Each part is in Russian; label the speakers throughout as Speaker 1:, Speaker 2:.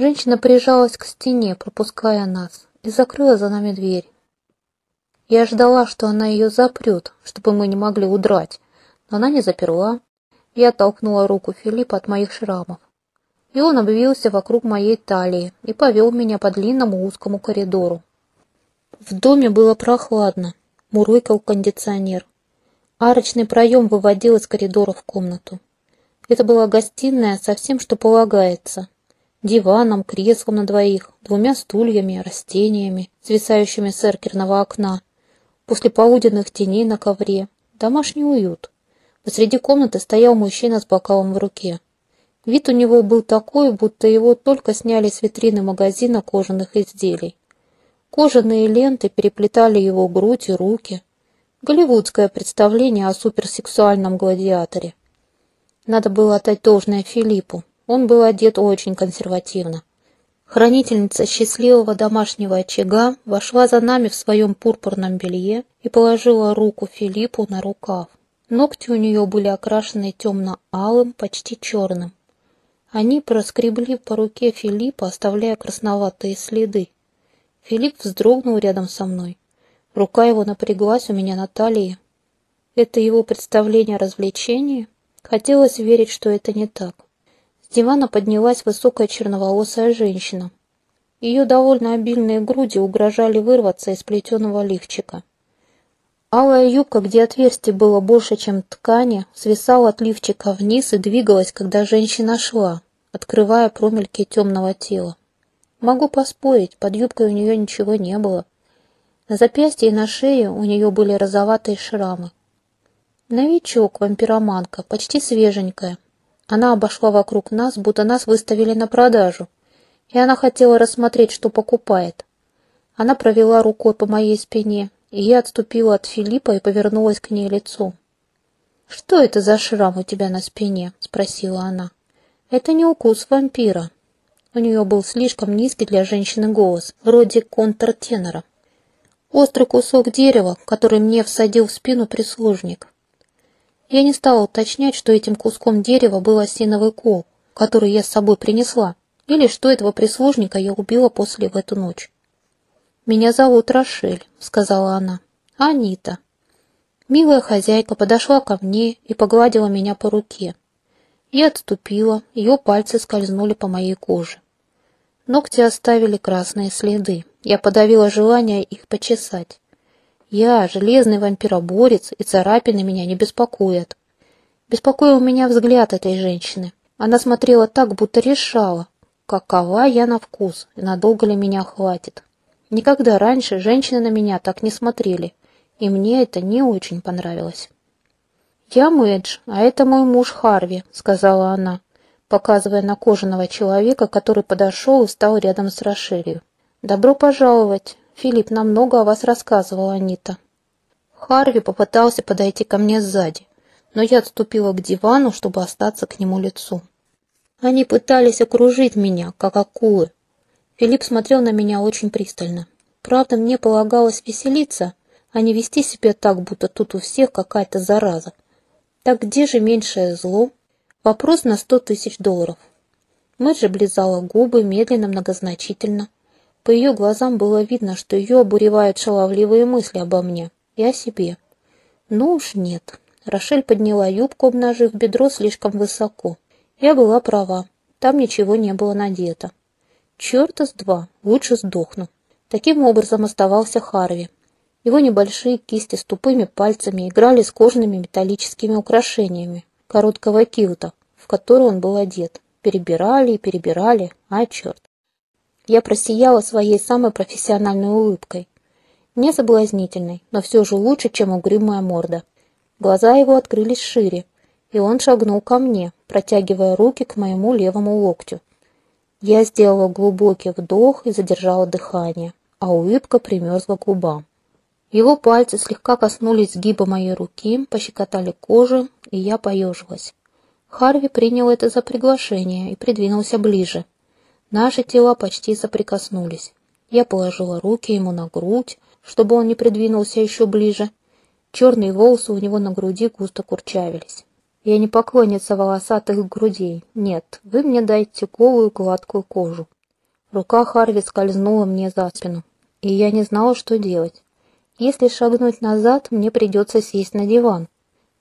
Speaker 1: Женщина прижалась к стене, пропуская нас, и закрыла за нами дверь. Я ждала, что она ее запрет, чтобы мы не могли удрать, но она не заперла. Я толкнула руку Филиппа от моих шрамов. И он обвился вокруг моей талии и повел меня по длинному узкому коридору. В доме было прохладно, мурлыкал кондиционер. Арочный проем выводил из коридора в комнату. Это была гостиная со всем, что полагается. Диваном, креслом на двоих, двумя стульями, растениями, свисающими с эркерного окна, после полуденных теней на ковре. Домашний уют. Посреди комнаты стоял мужчина с бокалом в руке. Вид у него был такой, будто его только сняли с витрины магазина кожаных изделий. Кожаные ленты переплетали его грудь и руки. Голливудское представление о суперсексуальном гладиаторе. Надо было отдать должное Филиппу. Он был одет очень консервативно. Хранительница счастливого домашнего очага вошла за нами в своем пурпурном белье и положила руку Филиппу на рукав. Ногти у нее были окрашены темно-алым, почти черным. Они проскребли по руке Филиппа, оставляя красноватые следы. Филипп вздрогнул рядом со мной. Рука его напряглась у меня на талии. Это его представление о развлечении? Хотелось верить, что это не так. С дивана поднялась высокая черноволосая женщина. Ее довольно обильные груди угрожали вырваться из плетеного лифчика. Алая юбка, где отверстие было больше, чем ткани, свисала от лифчика вниз и двигалась, когда женщина шла, открывая промельки темного тела. Могу поспорить, под юбкой у нее ничего не было. На запястье и на шее у нее были розоватые шрамы. Новичок, вампироманка, почти свеженькая, она обошла вокруг нас, будто нас выставили на продажу, и она хотела рассмотреть, что покупает. Она провела рукой по моей спине, и я отступила от Филиппа и повернулась к ней лицом. «Что это за шрам у тебя на спине?» — спросила она. «Это не укус вампира». У нее был слишком низкий для женщины голос, вроде контртенора. Острый кусок дерева, который мне всадил в спину прислужник. Я не стала уточнять, что этим куском дерева был осиновый кол, который я с собой принесла, или что этого прислужника я убила после в эту ночь. «Меня зовут Рошель», — сказала она. «Анита». Милая хозяйка подошла ко мне и погладила меня по руке. Я отступила, ее пальцы скользнули по моей коже. Ногти оставили красные следы. Я подавила желание их почесать. Я, железный вампироборец, и царапины меня не беспокоят. Беспокоил меня взгляд этой женщины. Она смотрела так, будто решала, какова я на вкус и надолго ли меня хватит. Никогда раньше женщины на меня так не смотрели, и мне это не очень понравилось. «Я Мэдж, а это мой муж Харви», — сказала она, показывая на кожаного человека, который подошел и стал рядом с Рошелью. «Добро пожаловать. Филипп нам много о вас рассказывал, Анита. Харви попытался подойти ко мне сзади, но я отступила к дивану, чтобы остаться к нему лицом. Они пытались окружить меня, как акулы. Филипп смотрел на меня очень пристально. Правда, мне полагалось веселиться, а не вести себя так, будто тут у всех какая-то зараза. Так где же меньшее зло? Вопрос на сто тысяч долларов. Мэджи облизала губы медленно, многозначительно. По ее глазам было видно, что ее обуревают шаловливые мысли обо мне и о себе. Ну уж нет. Рошель подняла юбку, обнажив бедро слишком высоко. Я была права. Там ничего не было надето. Черта с два, лучше сдохну. Таким образом оставался Харви. Его небольшие кисти с тупыми пальцами играли с кожаными металлическими украшениями короткого килта, в который он был одет. Перебирали и перебирали, а черт. Я просияла своей самой профессиональной улыбкой. Не соблазнительной, но все же лучше, чем угрюмая морда. Глаза его открылись шире, и он шагнул ко мне, протягивая руки к моему левому локтю. Я сделала глубокий вдох и задержала дыхание, а улыбка примерзла к губам. Его пальцы слегка коснулись сгиба моей руки, пощекотали кожу, и я поежилась. Харви принял это за приглашение и придвинулся ближе, Наши тела почти соприкоснулись. Я положила руки ему на грудь, чтобы он не придвинулся еще ближе. Черные волосы у него на груди густо курчавились. Я не поклонница волосатых грудей. Нет, вы мне дайте голую гладкую кожу. Рука Харви скользнула мне за спину, и я не знала, что делать. Если шагнуть назад, мне придется сесть на диван.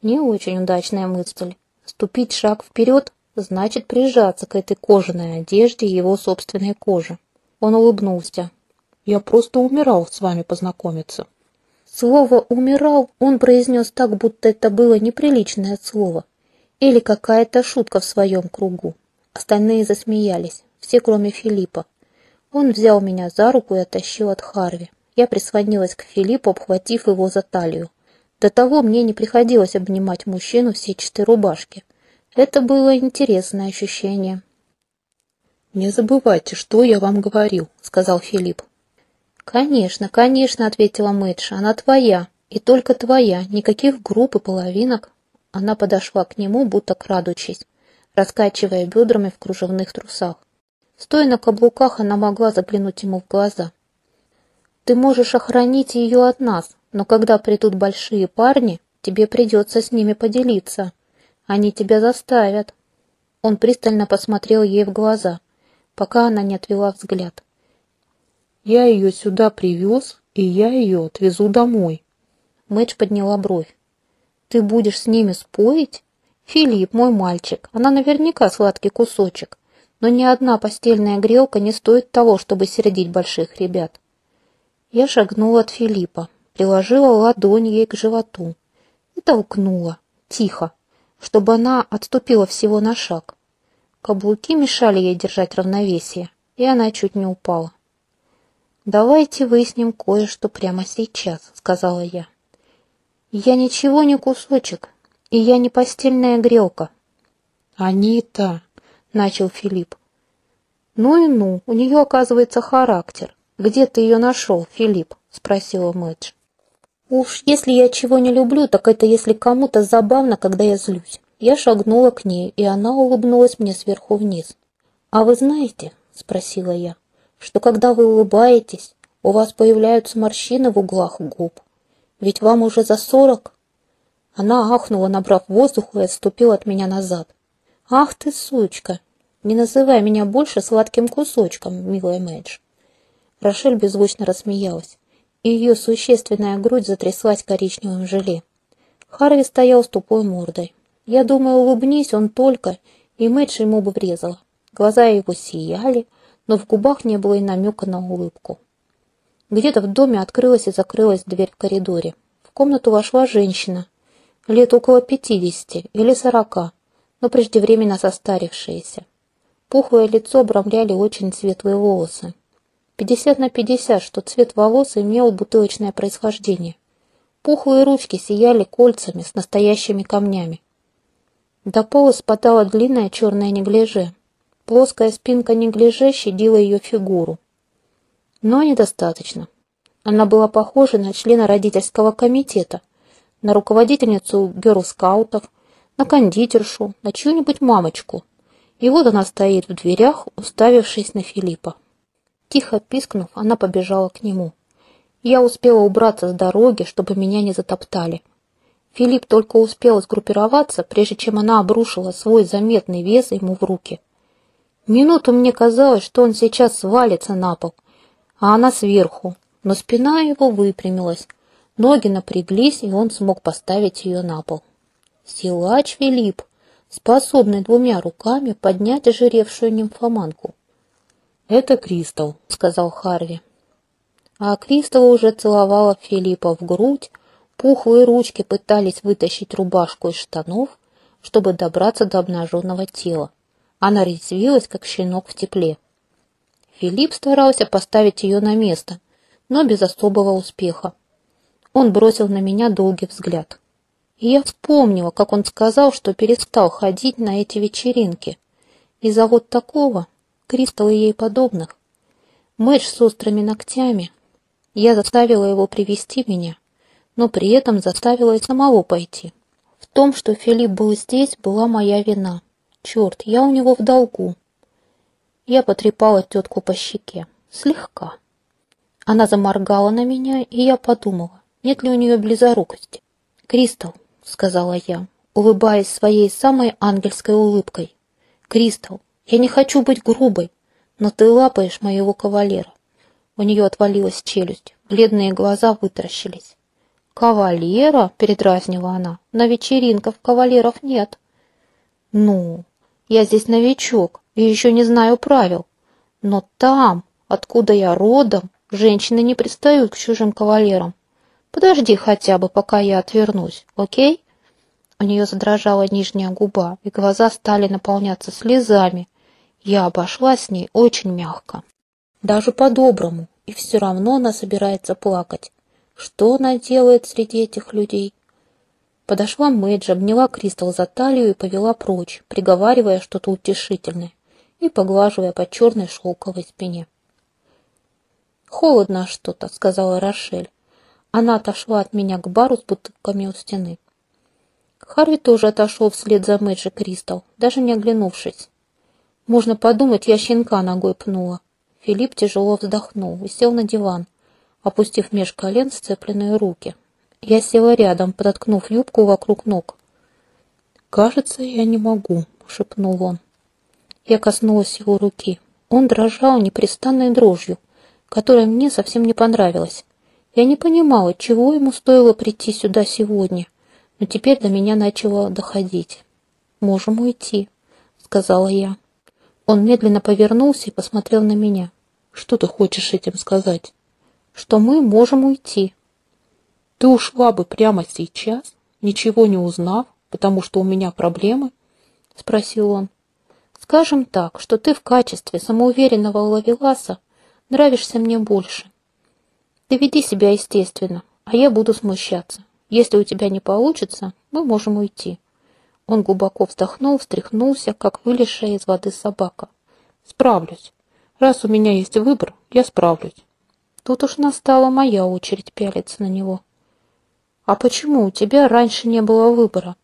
Speaker 1: Не очень удачная мысль. Ступить шаг вперед значит прижаться к этой кожаной одежде его собственной кожи. Он улыбнулся. «Я просто умирал с вами познакомиться». Слово «умирал» он произнес так, будто это было неприличное слово. Или какая-то шутка в своем кругу. Остальные засмеялись, все кроме Филиппа. Он взял меня за руку и оттащил от Харви. Я прислонилась к Филиппу, обхватив его за талию. До того мне не приходилось обнимать мужчину в сетчатой рубашке. Это было интересное ощущение. «Не забывайте, что я вам говорил», — сказал Филипп. «Конечно, конечно», — ответила Мэдж, — «она твоя, и только твоя, никаких групп и половинок». Она подошла к нему, будто крадучись, раскачивая бедрами в кружевных трусах. Стоя на каблуках, она могла заглянуть ему в глаза. «Ты можешь охранить ее от нас, но когда придут большие парни, тебе придется с ними поделиться. Они тебя заставят». Он пристально посмотрел ей в глаза, пока она не отвела взгляд. «Я ее сюда привез, и я ее отвезу домой». Мэтч подняла бровь. «Ты будешь с ними спорить? Филипп, мой мальчик, она наверняка сладкий кусочек, но ни одна постельная грелка не стоит того, чтобы сердить больших ребят». Я шагнула от Филиппа, приложила ладонь ей к животу и толкнула, тихо, чтобы она отступила всего на шаг. Каблуки мешали ей держать равновесие, и она чуть не упала. «Давайте выясним кое-что прямо сейчас», — сказала я. «Я ничего не кусочек, и я не постельная грелка».
Speaker 2: «Анита», — начал Филипп.
Speaker 1: «Ну и ну, у нее, оказывается, характер. Где ты ее нашел, Филипп?» — спросила Мэдж. Уж если я чего не люблю, так это если кому-то забавно, когда я злюсь. Я шагнула к ней, и она улыбнулась мне сверху вниз. «А вы знаете, — спросила я, — что когда вы улыбаетесь, у вас появляются морщины в углах губ? Ведь вам уже за сорок?» Она ахнула, набрав воздуху, и отступила от меня назад. «Ах ты, сучка! Не называй меня больше сладким кусочком, милая Мэдж!» Рошель беззвучно рассмеялась и ее существенная грудь затряслась коричневым желе. Харви стоял с тупой мордой. Я думаю, улыбнись он только, и Мэдж ему бы врезала. Глаза его сияли, но в губах не было и намека на улыбку. Где-то в доме открылась и закрылась дверь в коридоре. В комнату вошла женщина, лет около пятидесяти или сорока, но преждевременно состарившаяся. Пухлое лицо обрамляли очень светлые волосы. 50 на 50, что цвет волос имел бутылочное происхождение. Пухлые ручки сияли кольцами с настоящими камнями. До пола спадала длинная черная неглиже. Плоская спинка неглиже щадила ее фигуру. Но недостаточно. Она была похожа на члена родительского комитета, на руководительницу герл-скаутов, на кондитершу, на чью-нибудь мамочку. И вот она стоит в дверях, уставившись на Филиппа. Тихо пискнув, она побежала к нему. Я успела убраться с дороги, чтобы меня не затоптали. Филипп только успел сгруппироваться, прежде чем она обрушила свой заметный вес ему в руки. Минуту мне казалось, что он сейчас свалится на пол, а она сверху, но спина его выпрямилась, ноги напряглись, и он смог поставить ее на пол. Силач Филипп, способный двумя руками поднять ожиревшую нимфоманку.
Speaker 2: «Это Кристал», — сказал Харви.
Speaker 1: А Кристал уже целовала Филиппа в грудь, пухлые ручки пытались вытащить рубашку из штанов, чтобы добраться до обнаженного тела. Она резвилась, как щенок в тепле. Филипп старался поставить ее на место, но без особого успеха. Он бросил на меня долгий взгляд. И я вспомнила, как он сказал, что перестал ходить на эти вечеринки. Из-за вот такого Кристалл и ей подобных. Мэдж с острыми ногтями. Я заставила его привести меня, но при этом заставила и самого пойти. В том, что Филипп был здесь, была моя вина. Черт, я у него в долгу. Я потрепала тетку по щеке. Слегка. Она заморгала на меня, и я подумала, нет ли у нее близорукости. «Кристалл», — сказала я, улыбаясь своей самой ангельской улыбкой. «Кристалл, я не хочу быть грубой, Но ты лапаешь моего кавалера. У нее отвалилась челюсть, бледные глаза вытаращились. «Кавалера?» — передразнила она. «На вечеринках кавалеров нет». «Ну, я здесь новичок и еще не знаю правил. Но там, откуда я родом, женщины не пристают к чужим кавалерам. Подожди хотя бы, пока я отвернусь, окей?» У нее задрожала нижняя губа, и глаза стали наполняться слезами. Я обошла с ней очень мягко. Даже по-доброму, и все равно она собирается плакать. Что она делает среди этих людей? Подошла Мэйдж, обняла Кристал за талию и повела прочь, приговаривая что-то утешительное и поглаживая по черной шелковой спине. «Холодно что-то», — сказала Рошель. Она отошла от меня к бару с бутылками у стены. Харви тоже отошел вслед за Мэджи Кристал, даже не оглянувшись. Можно подумать, я щенка ногой пнула. Филипп тяжело вздохнул и сел на диван, опустив меж колен сцепленные руки. Я села рядом, подоткнув юбку вокруг ног. «Кажется, я не могу», — шепнул он. Я коснулась его руки. Он дрожал непрестанной дрожью, которая мне совсем не понравилась. Я не понимала, чего ему стоило прийти сюда сегодня — но теперь до меня начало доходить. «Можем уйти», — сказала я. Он медленно повернулся и посмотрел на меня. «Что ты хочешь этим сказать?» «Что мы можем уйти». «Ты ушла бы прямо сейчас, ничего не узнав, потому что у меня проблемы?» — спросил он. «Скажем так, что ты в качестве самоуверенного ловеласа нравишься мне больше. Ты веди себя естественно, а я буду смущаться. Если у тебя не получится, мы можем уйти. Он глубоко вздохнул, встряхнулся, как вылезшая из воды собака. Справлюсь. Раз у меня есть выбор, я справлюсь. Тут уж настала моя очередь пялиться на него. А почему у тебя раньше не было выбора?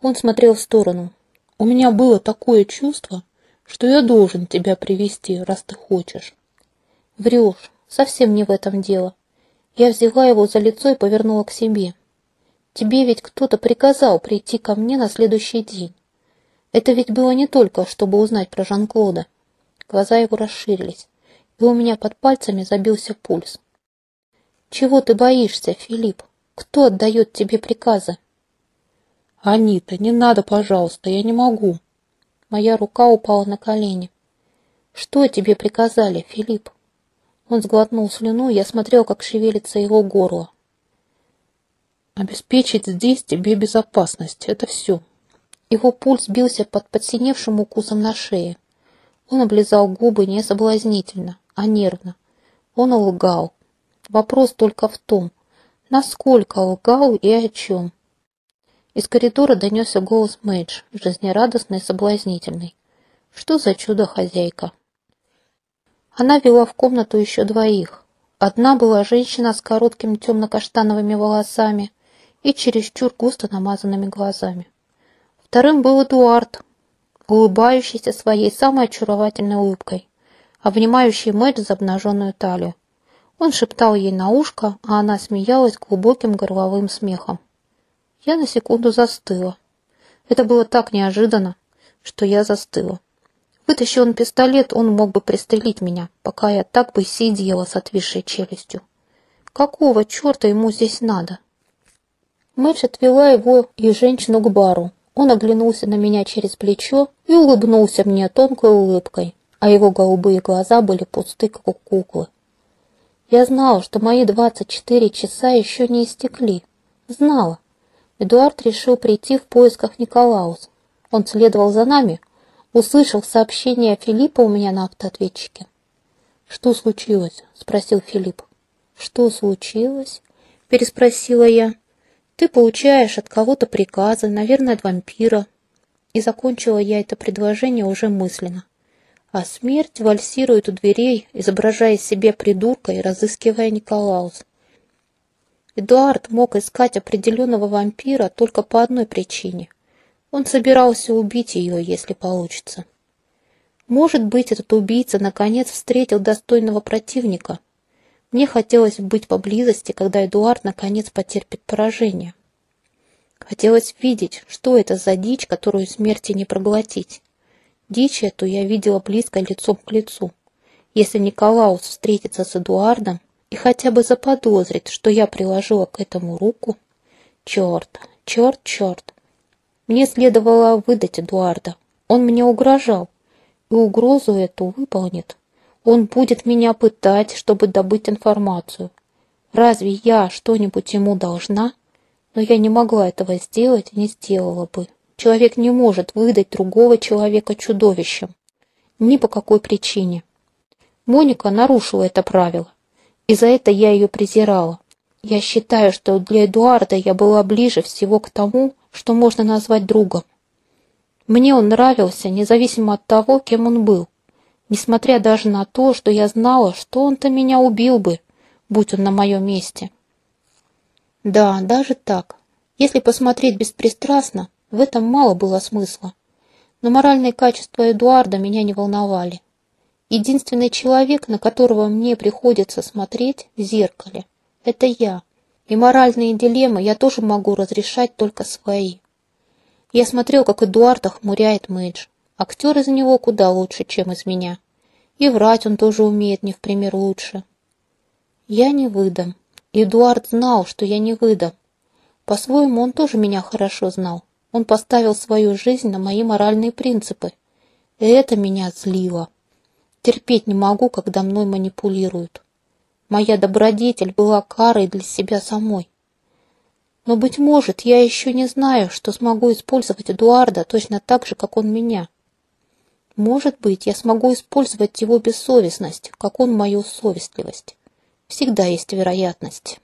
Speaker 1: Он смотрел в сторону. У меня было такое чувство, что я должен тебя привести, раз ты хочешь. Врешь, совсем не в этом дело. Я взяла его за лицо и повернула к себе. «Тебе ведь кто-то приказал прийти ко мне на следующий день. Это ведь было не только, чтобы узнать про Жан-Клода». Глаза его расширились, и у меня под пальцами забился пульс. «Чего ты боишься, Филипп? Кто отдает тебе приказы?» «Анита, не надо, пожалуйста, я не могу». Моя рука упала на колени. «Что тебе приказали, Филипп?» Он сглотнул слюну, я смотрел, как шевелится его горло. «Обеспечить здесь тебе безопасность — это все». Его пульс бился под подсиневшим укусом на шее. Он облизал губы не соблазнительно, а нервно. Он лгал. Вопрос только в том, насколько лгал и о чем. Из коридора донесся голос Мэйдж, жизнерадостный и соблазнительный. «Что за чудо-хозяйка?» Она вела в комнату еще двоих. Одна была женщина с короткими темно-каштановыми волосами и чересчур густо намазанными глазами. Вторым был Эдуард, улыбающийся своей самой очаровательной улыбкой, обнимающий Мэтт за обнаженную талию. Он шептал ей на ушко, а она смеялась глубоким горловым смехом. Я на секунду застыла. Это было так неожиданно, что я застыла. Вытащи он пистолет, он мог бы пристрелить меня, пока я так бы сидела с отвисшей челюстью. Какого черта ему здесь надо? Мэтч отвела его и женщину к бару. Он оглянулся на меня через плечо и улыбнулся мне тонкой улыбкой, а его голубые глаза были пусты, как у куклы. Я знала, что мои двадцать четыре часа еще не истекли. Знала. Эдуард решил прийти в поисках Николаус. Он следовал за нами, услышал сообщение Филиппа у меня на автоответчике. «Что случилось?» — спросил Филипп. «Что случилось?» — переспросила я. «Ты получаешь от кого-то приказы, наверное, от вампира». И закончила я это предложение уже мысленно. А смерть вальсирует у дверей, изображая себе придурка и разыскивая Николаус. Эдуард мог искать определенного вампира только по одной причине — он собирался убить ее, если получится. Может быть, этот убийца наконец встретил достойного противника. Мне хотелось быть поблизости, когда Эдуард наконец потерпит поражение. Хотелось видеть, что это за дичь, которую смерти не проглотить. Дичь эту я видела близко лицом к лицу. Если Николаус встретится с Эдуардом и хотя бы заподозрит, что я приложила к этому руку... Черт, черт, черт. Мне следовало выдать Эдуарда. Он мне угрожал. И угрозу эту выполнит. Он будет меня пытать, чтобы добыть информацию. Разве я что-нибудь ему должна? Но я не могла этого сделать и не сделала бы. Человек не может выдать другого человека чудовищем. Ни по какой причине. Моника нарушила это правило. И за это я ее презирала. Я считаю, что для Эдуарда я была ближе всего к тому, что можно назвать другом. Мне он нравился, независимо от того, кем он был, несмотря даже на то, что я знала, что он-то меня убил бы, будь он на моем месте. Да, даже так. Если посмотреть беспристрастно, в этом мало было смысла. Но моральные качества Эдуарда меня не волновали. Единственный человек, на которого мне приходится смотреть в зеркале, это я. И моральные дилеммы я тоже могу разрешать только свои. Я смотрел, как Эдуард охмуряет Мэйдж. Актер из него куда лучше, чем из меня. И врать он тоже умеет не в пример лучше. Я не выдам. Эдуард знал, что я не выдам. По-своему, он тоже меня хорошо знал. Он поставил свою жизнь на мои моральные принципы. И это меня злило. Терпеть не могу, когда мной манипулируют. Моя добродетель была карой для себя самой. Но, быть может, я еще не знаю, что смогу использовать Эдуарда точно так же, как он меня. Может быть, я смогу использовать его бессовестность, как он мою совестливость. Всегда есть вероятность.